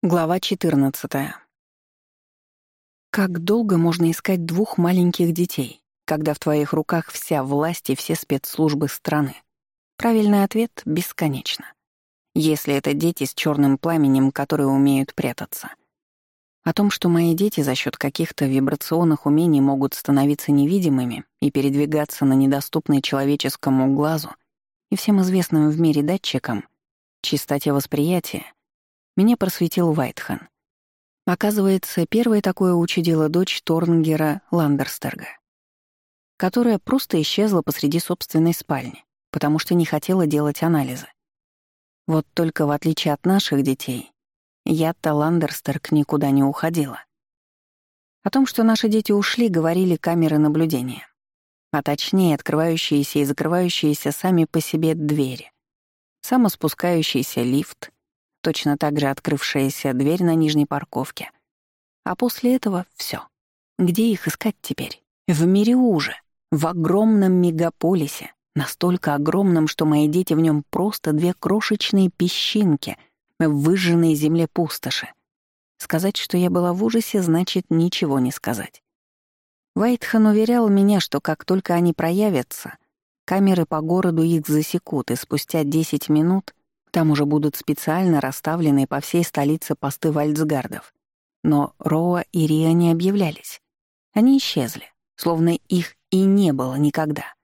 Глава 14. Как долго можно искать двух маленьких детей, когда в твоих руках вся власть и все спецслужбы страны? Правильный ответ — бесконечно. Если это дети с черным пламенем, которые умеют прятаться. О том, что мои дети за счет каких-то вибрационных умений могут становиться невидимыми и передвигаться на недоступной человеческому глазу и всем известным в мире датчикам, чистоте восприятия — меня просветил Вайтхан. Оказывается, первое такое учудила дочь Торнгера Ландерстерга, которая просто исчезла посреди собственной спальни, потому что не хотела делать анализы. Вот только в отличие от наших детей, я-то Ландерстерг никуда не уходила. О том, что наши дети ушли, говорили камеры наблюдения, а точнее открывающиеся и закрывающиеся сами по себе двери, самоспускающийся лифт — точно так же открывшаяся дверь на нижней парковке. А после этого все. Где их искать теперь? В мире уже. В огромном мегаполисе. Настолько огромном, что мои дети в нем просто две крошечные песчинки в выжженной земле пустоши. Сказать, что я была в ужасе, значит ничего не сказать. Вайтхан уверял меня, что как только они проявятся, камеры по городу их засекут, и спустя 10 минут там уже будут специально расставленные по всей столице посты вальцгардов. Но Роа и Риа не объявлялись. Они исчезли, словно их и не было никогда.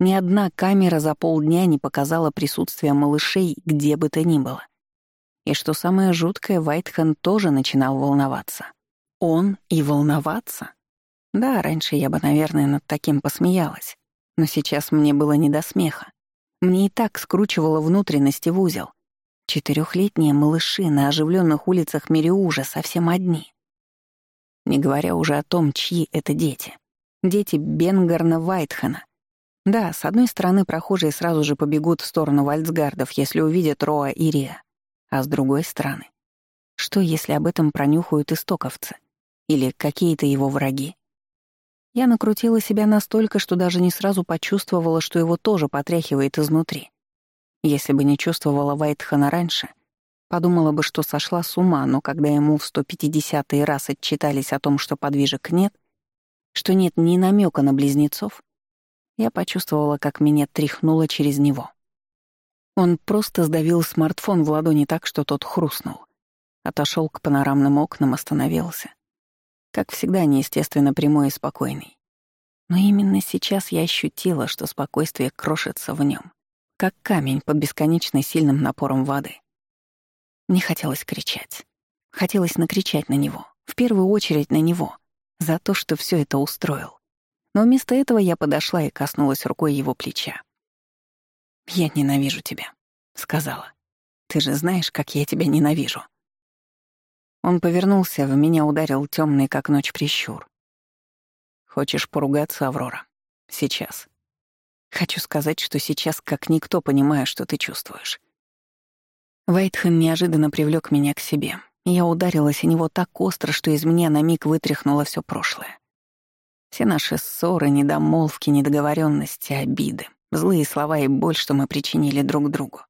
Ни одна камера за полдня не показала присутствия малышей где бы то ни было. И что самое жуткое, Вайтхан тоже начинал волноваться. Он и волноваться? Да, раньше я бы, наверное, над таким посмеялась. Но сейчас мне было не до смеха. Мне и так скручивало внутренности в узел. Четырехлетние малыши на оживленных улицах Мериужа совсем одни. Не говоря уже о том, чьи это дети. Дети Бенгарна Вайтхана. Да, с одной стороны, прохожие сразу же побегут в сторону Вальцгардов, если увидят Роа и Риа. А с другой стороны, что если об этом пронюхают истоковцы? Или какие-то его враги? Я накрутила себя настолько, что даже не сразу почувствовала, что его тоже потряхивает изнутри. Если бы не чувствовала Вайтхана раньше, подумала бы, что сошла с ума, но когда ему в 150-й раз отчитались о том, что подвижек нет, что нет ни намека на близнецов, я почувствовала, как меня тряхнуло через него. Он просто сдавил смартфон в ладони так, что тот хрустнул. Отошел к панорамным окнам, остановился как всегда, неестественно прямой и спокойный. Но именно сейчас я ощутила, что спокойствие крошится в нем, как камень под бесконечно сильным напором воды. Мне хотелось кричать. Хотелось накричать на него, в первую очередь на него, за то, что все это устроил. Но вместо этого я подошла и коснулась рукой его плеча. «Я ненавижу тебя», — сказала. «Ты же знаешь, как я тебя ненавижу». Он повернулся, в меня ударил темный, как ночь, прищур. «Хочешь поругаться, Аврора? Сейчас». «Хочу сказать, что сейчас как никто понимаю, что ты чувствуешь». Вайтхен неожиданно привлек меня к себе. Я ударилась о него так остро, что из меня на миг вытряхнуло все прошлое. Все наши ссоры, недомолвки, недоговоренности, обиды, злые слова и боль, что мы причинили друг другу.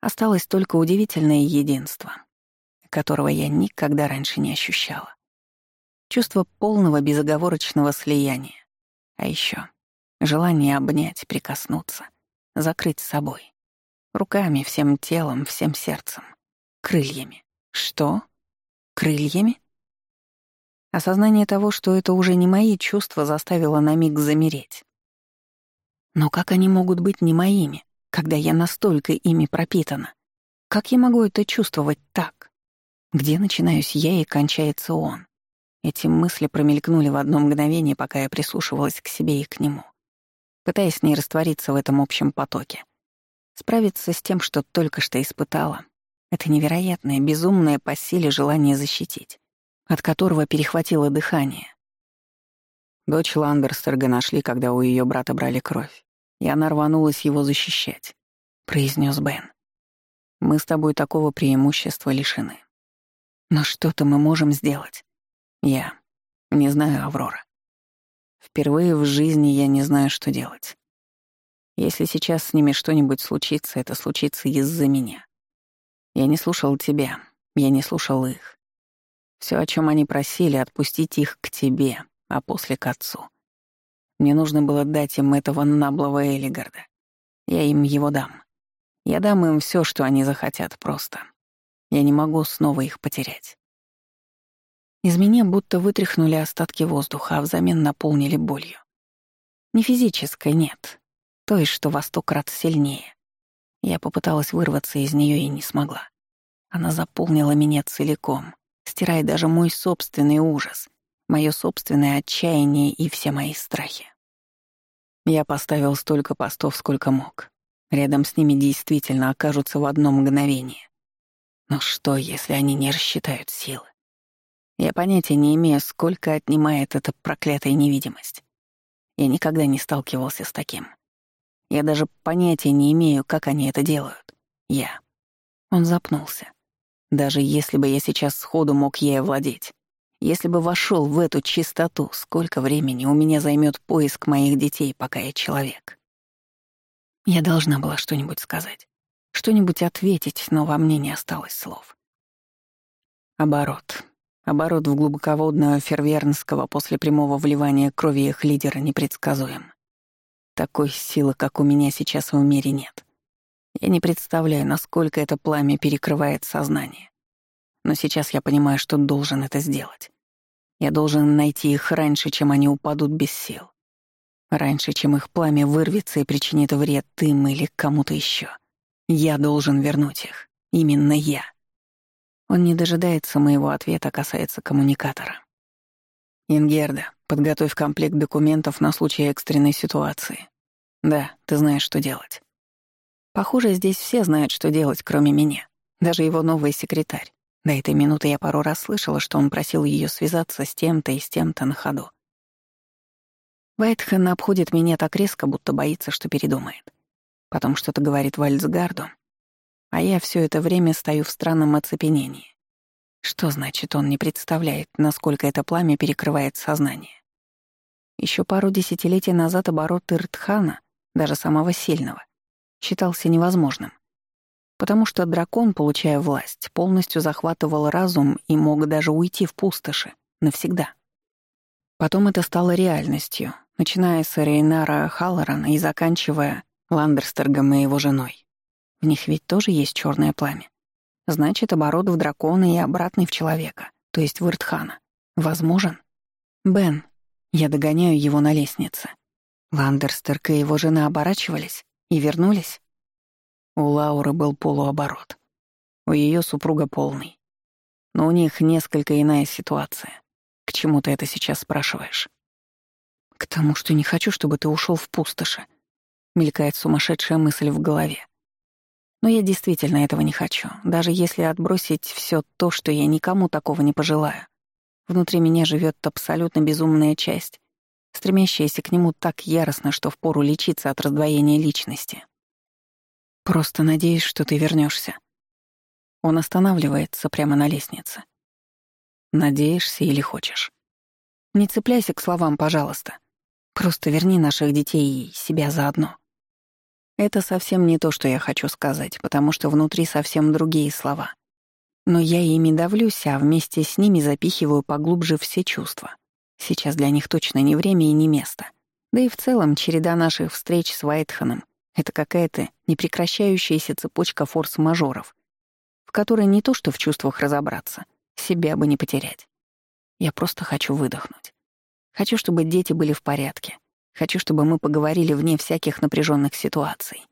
Осталось только удивительное единство — которого я никогда раньше не ощущала. Чувство полного безоговорочного слияния. А еще желание обнять, прикоснуться, закрыть собой. Руками, всем телом, всем сердцем. Крыльями. Что? Крыльями? Осознание того, что это уже не мои чувства, заставило на миг замереть. Но как они могут быть не моими, когда я настолько ими пропитана? Как я могу это чувствовать так? Где начинаюсь я и кончается он? Эти мысли промелькнули в одно мгновение, пока я прислушивалась к себе и к нему, пытаясь не раствориться в этом общем потоке. Справиться с тем, что только что испытала. Это невероятное, безумное по силе желание защитить, от которого перехватило дыхание. Дочь Ландерстерга нашли, когда у ее брата брали кровь, и она рванулась его защищать, — произнес Бен. «Мы с тобой такого преимущества лишены. Но что-то мы можем сделать. Я не знаю, Аврора. Впервые в жизни я не знаю, что делать. Если сейчас с ними что-нибудь случится, это случится из-за меня. Я не слушал тебя, я не слушал их. Все, о чем они просили, отпустить их к тебе, а после к отцу. Мне нужно было дать им этого наблого Элигарда. Я им его дам. Я дам им все, что они захотят просто. Я не могу снова их потерять. Из меня будто вытряхнули остатки воздуха, а взамен наполнили болью. Не физической, нет. то есть что во сто крат сильнее. Я попыталась вырваться из нее и не смогла. Она заполнила меня целиком, стирая даже мой собственный ужас, мое собственное отчаяние и все мои страхи. Я поставил столько постов, сколько мог. Рядом с ними действительно окажутся в одно мгновение. Но что, если они не рассчитают силы? Я понятия не имею, сколько отнимает эта проклятая невидимость. Я никогда не сталкивался с таким. Я даже понятия не имею, как они это делают. Я. Он запнулся. Даже если бы я сейчас сходу мог ей овладеть, если бы вошел в эту чистоту, сколько времени у меня займет поиск моих детей, пока я человек? Я должна была что-нибудь сказать что-нибудь ответить, но во мне не осталось слов. Оборот. Оборот в глубоководную фервернского после прямого вливания крови их лидера непредсказуем. Такой силы, как у меня сейчас в мире, нет. Я не представляю, насколько это пламя перекрывает сознание. Но сейчас я понимаю, что должен это сделать. Я должен найти их раньше, чем они упадут без сил. Раньше, чем их пламя вырвется и причинит вред им или кому-то еще. Я должен вернуть их. Именно я. Он не дожидается моего ответа касается коммуникатора. Ингерда, подготовь комплект документов на случай экстренной ситуации. Да, ты знаешь, что делать. Похоже, здесь все знают, что делать, кроме меня. Даже его новый секретарь. До этой минуты я пару раз слышала, что он просил ее связаться с тем-то и с тем-то на ходу. Вайтхен обходит меня так резко, будто боится, что передумает. Потом что-то говорит Вальцгарду. А я все это время стою в странном оцепенении. Что значит, он не представляет, насколько это пламя перекрывает сознание. Еще пару десятилетий назад оборот Иртхана, даже самого сильного, считался невозможным. Потому что дракон, получая власть, полностью захватывал разум и мог даже уйти в пустоши навсегда. Потом это стало реальностью, начиная с Рейнара Халлорана и заканчивая Ландерстер мы его женой. В них ведь тоже есть черное пламя. Значит, оборот в дракона и обратный в человека, то есть в Иртхана. Возможен? Бен. Я догоняю его на лестнице. Ландерстерк и его жена оборачивались и вернулись. У Лауры был полуоборот. У ее супруга полный. Но у них несколько иная ситуация. К чему ты это сейчас спрашиваешь? К тому, что не хочу, чтобы ты ушел в пустоши мелькает сумасшедшая мысль в голове. Но я действительно этого не хочу, даже если отбросить все то, что я никому такого не пожелаю. Внутри меня живет абсолютно безумная часть, стремящаяся к нему так яростно, что впору лечиться от раздвоения личности. «Просто надеюсь, что ты вернешься. Он останавливается прямо на лестнице. «Надеешься или хочешь?» «Не цепляйся к словам, пожалуйста. Просто верни наших детей и себя заодно». Это совсем не то, что я хочу сказать, потому что внутри совсем другие слова. Но я ими давлюсь, а вместе с ними запихиваю поглубже все чувства. Сейчас для них точно не время и не место. Да и в целом череда наших встреч с Вайтханом — это какая-то непрекращающаяся цепочка форс-мажоров, в которой не то что в чувствах разобраться, себя бы не потерять. Я просто хочу выдохнуть. Хочу, чтобы дети были в порядке, Хочу, чтобы мы поговорили вне всяких напряженных ситуаций.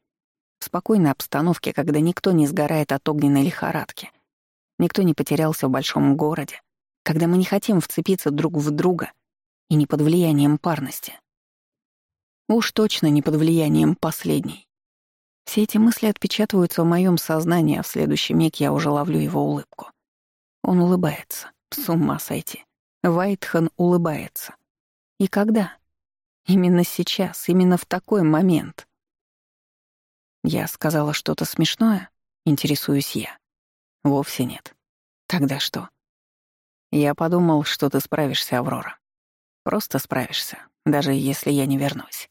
В спокойной обстановке, когда никто не сгорает от огненной лихорадки. Никто не потерялся в большом городе. Когда мы не хотим вцепиться друг в друга и не под влиянием парности. Уж точно не под влиянием последней. Все эти мысли отпечатываются в моем сознании, а в следующий миг я уже ловлю его улыбку. Он улыбается. С ума сойти. Вайтхен улыбается. И когда? Именно сейчас, именно в такой момент. Я сказала что-то смешное, интересуюсь я. Вовсе нет. Тогда что? Я подумал, что ты справишься, Аврора. Просто справишься, даже если я не вернусь.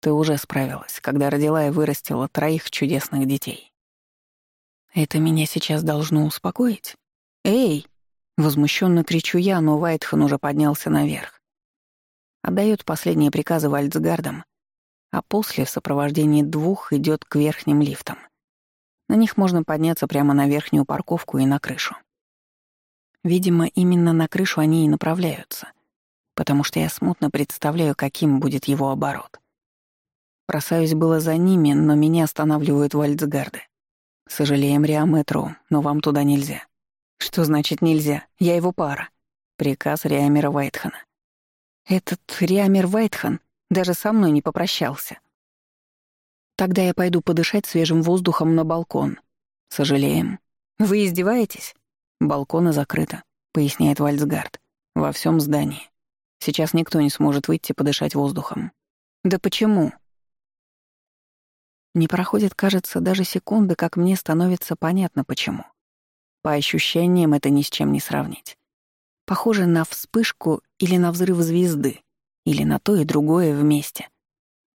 Ты уже справилась, когда родила и вырастила троих чудесных детей. Это меня сейчас должно успокоить? Эй! Возмущенно кричу я, но Вайтхан уже поднялся наверх отдает последние приказы Вальцгардам, а после в сопровождении двух идет к верхним лифтам. На них можно подняться прямо на верхнюю парковку и на крышу. Видимо, именно на крышу они и направляются, потому что я смутно представляю, каким будет его оборот. Бросаюсь было за ними, но меня останавливают Вальцгарды. «Сожалеем, Риаметру, но вам туда нельзя». «Что значит нельзя? Я его пара». Приказ Риамера Вайтхана. Этот Риамер Вайтхан даже со мной не попрощался. Тогда я пойду подышать свежим воздухом на балкон. Сожалеем. Вы издеваетесь? Балкона закрыта, поясняет Вальцгард. Во всем здании. Сейчас никто не сможет выйти подышать воздухом. Да почему? Не проходит, кажется, даже секунды, как мне становится понятно почему. По ощущениям это ни с чем не сравнить. Похоже на вспышку или на взрыв звезды, или на то и другое вместе.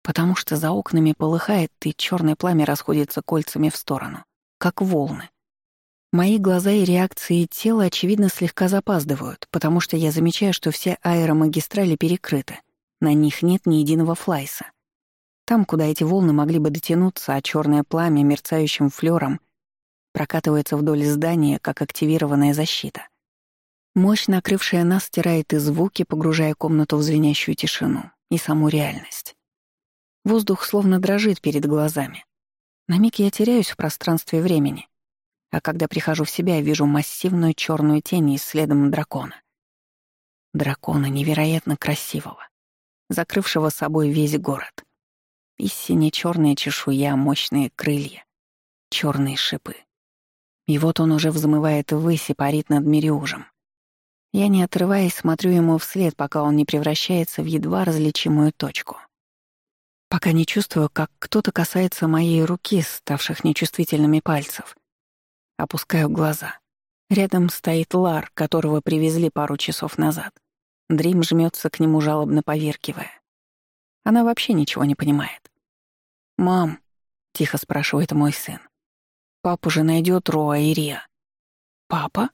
Потому что за окнами полыхает, и черное пламя расходится кольцами в сторону, как волны. Мои глаза и реакции тела, очевидно, слегка запаздывают, потому что я замечаю, что все аэромагистрали перекрыты. На них нет ни единого флайса. Там, куда эти волны могли бы дотянуться, а черное пламя мерцающим флером прокатывается вдоль здания, как активированная защита — Мощь, накрывшая нас, стирает и звуки, погружая комнату в звенящую тишину и саму реальность. Воздух словно дрожит перед глазами. На миг я теряюсь в пространстве времени, а когда прихожу в себя, вижу массивную черную тень и следом дракона. Дракона невероятно красивого, закрывшего собой весь город. И сине-черная чешуя, мощные крылья, черные шипы. И вот он уже взмывает ввысь и парит над Мириужем. Я, не отрываясь, смотрю ему вслед, пока он не превращается в едва различимую точку. Пока не чувствую, как кто-то касается моей руки, ставших нечувствительными пальцев. Опускаю глаза. Рядом стоит Лар, которого привезли пару часов назад. Дрим жмется к нему, жалобно поверкивая. Она вообще ничего не понимает. «Мам», — тихо спрашивает мой сын, — «папу же найдет Роа и Риа». «Папа?»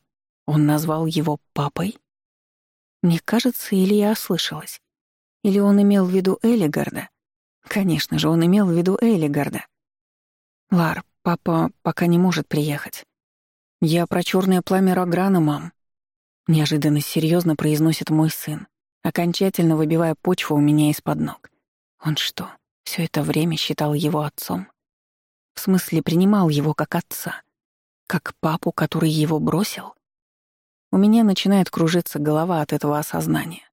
Он назвал его папой? Мне кажется, или я ослышалась. Или он имел в виду Элигарда? Конечно же, он имел в виду Элигарда. Лар, папа пока не может приехать. Я про черное пламя Рограна, мам. Неожиданно серьезно произносит мой сын, окончательно выбивая почву у меня из-под ног. Он что, все это время считал его отцом? В смысле, принимал его как отца? Как папу, который его бросил? У меня начинает кружиться голова от этого осознания.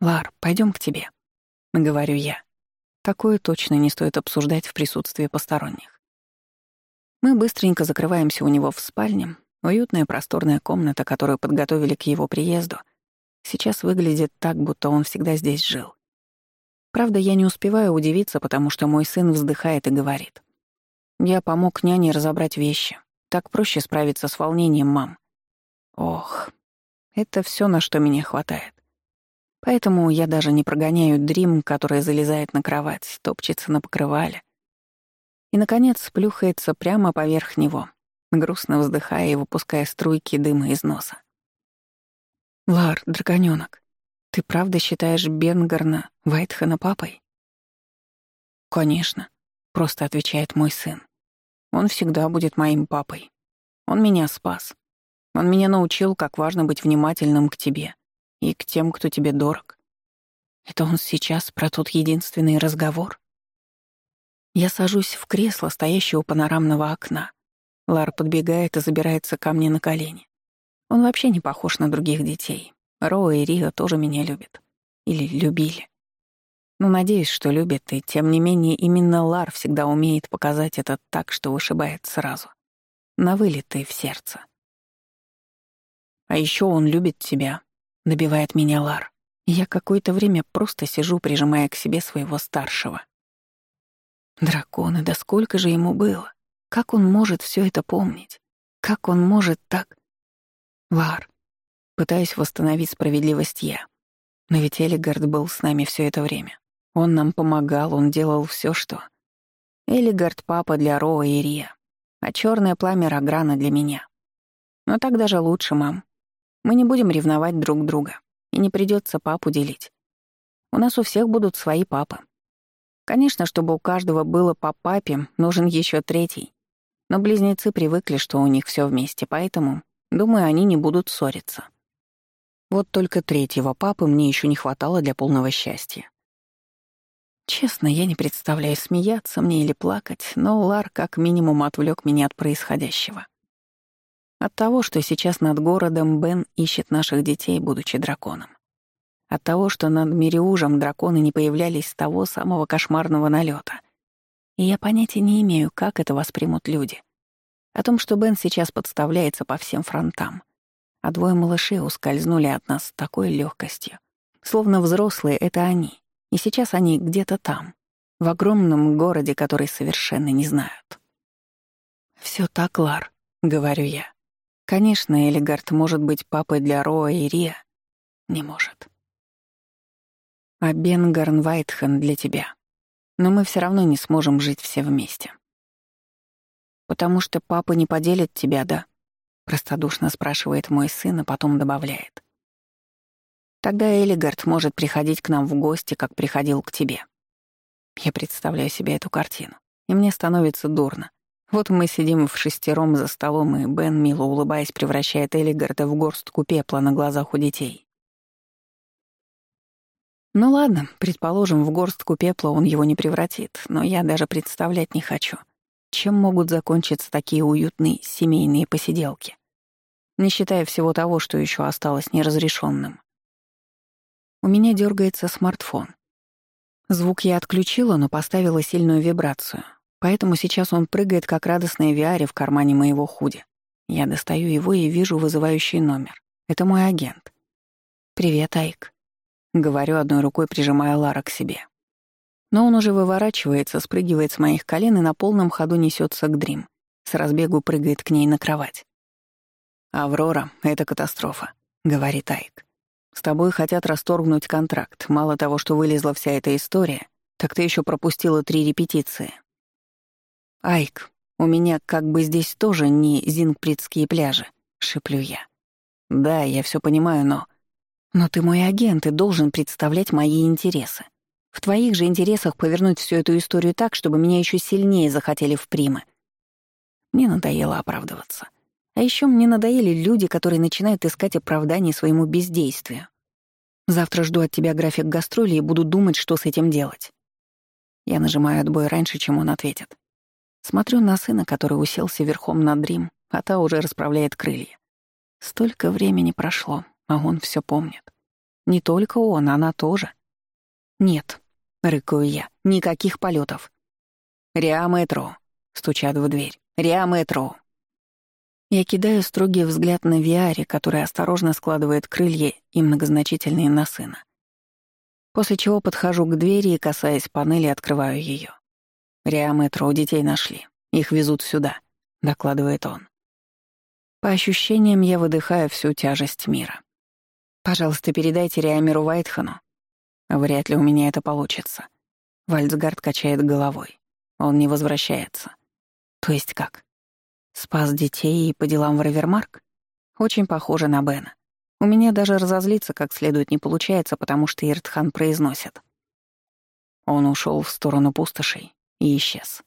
«Лар, пойдем к тебе», — говорю я. Такое точно не стоит обсуждать в присутствии посторонних. Мы быстренько закрываемся у него в спальне. Уютная просторная комната, которую подготовили к его приезду, сейчас выглядит так, будто он всегда здесь жил. Правда, я не успеваю удивиться, потому что мой сын вздыхает и говорит. «Я помог няне разобрать вещи. Так проще справиться с волнением, мам. Ох, это все, на что меня хватает. Поэтому я даже не прогоняю дрим, которая залезает на кровать, топчется на покрывале. И, наконец, плюхается прямо поверх него, грустно вздыхая и выпуская струйки дыма из носа. «Лар, драконёнок, ты правда считаешь Бенгарна Вайтхана папой?» «Конечно», — просто отвечает мой сын. «Он всегда будет моим папой. Он меня спас. Он меня научил, как важно быть внимательным к тебе и к тем, кто тебе дорог. Это он сейчас про тот единственный разговор? Я сажусь в кресло, стоящее у панорамного окна. Лар подбегает и забирается ко мне на колени. Он вообще не похож на других детей. Роа и Рио тоже меня любят. Или любили. Но надеюсь, что любят, и тем не менее именно Лар всегда умеет показать это так, что вышибает сразу. На вылет и в сердце. А еще он любит тебя», — добивает меня Лар. Я какое-то время просто сижу, прижимая к себе своего старшего. Драконы, да сколько же ему было? Как он может все это помнить? Как он может так... Лар, пытаюсь восстановить справедливость я. Но ведь Элигард был с нами все это время. Он нам помогал, он делал все, что... Элигард — папа для Роа и Рия, а черное пламя Рограна для меня. Но так даже лучше, мам. Мы не будем ревновать друг друга, и не придется папу делить. У нас у всех будут свои папы. Конечно, чтобы у каждого было по папе, нужен еще третий. Но близнецы привыкли, что у них все вместе, поэтому, думаю, они не будут ссориться. Вот только третьего папы мне еще не хватало для полного счастья. Честно, я не представляю, смеяться мне или плакать, но Лар как минимум отвлек меня от происходящего. От того, что сейчас над городом Бен ищет наших детей, будучи драконом. От того, что над Мериужем драконы не появлялись с того самого кошмарного налета. И я понятия не имею, как это воспримут люди. О том, что Бен сейчас подставляется по всем фронтам. А двое малышей ускользнули от нас с такой легкостью. Словно взрослые — это они. И сейчас они где-то там, в огромном городе, который совершенно не знают. «Все так, Лар», — говорю я. Конечно, Элигард может быть папой для Роа и Риа, Не может. А Бенгарн Вайтхен для тебя. Но мы все равно не сможем жить все вместе. «Потому что папа не поделит тебя, да?» — простодушно спрашивает мой сын, а потом добавляет. «Тогда Элигард может приходить к нам в гости, как приходил к тебе». Я представляю себе эту картину, и мне становится дурно. Вот мы сидим в шестером за столом, и Бен, мило улыбаясь, превращает Элигарда в горстку пепла на глазах у детей. Ну ладно, предположим, в горстку пепла он его не превратит, но я даже представлять не хочу. Чем могут закончиться такие уютные семейные посиделки? Не считая всего того, что еще осталось неразрешенным. У меня дергается смартфон. Звук я отключила, но поставила сильную вибрацию. Поэтому сейчас он прыгает, как радостная Виаре в кармане моего худи. Я достаю его и вижу вызывающий номер. Это мой агент. «Привет, Айк», — говорю одной рукой, прижимая Лара к себе. Но он уже выворачивается, спрыгивает с моих колен и на полном ходу несется к Дрим. С разбегу прыгает к ней на кровать. «Аврора, это катастрофа», — говорит Айк. «С тобой хотят расторгнуть контракт. Мало того, что вылезла вся эта история, так ты еще пропустила три репетиции». «Айк, у меня как бы здесь тоже не зингпритские пляжи», — шиплю я. «Да, я все понимаю, но...» «Но ты мой агент и должен представлять мои интересы. В твоих же интересах повернуть всю эту историю так, чтобы меня еще сильнее захотели в примы». Мне надоело оправдываться. А еще мне надоели люди, которые начинают искать оправдание своему бездействию. Завтра жду от тебя график гастролей и буду думать, что с этим делать. Я нажимаю отбой раньше, чем он ответит. Смотрю на сына, который уселся верхом на Дрим, а та уже расправляет крылья. Столько времени прошло, а он все помнит. Не только он, она тоже. «Нет», — рыкаю я, — «никаких полетов. «Риа Мэтро», — стучат в дверь. «Риа Я кидаю строгий взгляд на Виаре, который осторожно складывает крылья и многозначительные на сына. После чего подхожу к двери и, касаясь панели, открываю ее. Риа у детей нашли. Их везут сюда», — докладывает он. По ощущениям, я выдыхаю всю тяжесть мира. «Пожалуйста, передайте Риамеру Вайтхану». «Вряд ли у меня это получится». Вальцгард качает головой. Он не возвращается. «То есть как?» «Спас детей и по делам в Равермарк?» «Очень похоже на Бена. У меня даже разозлиться как следует не получается, потому что Иртхан произносит». Он ушел в сторону пустошей, и исчез.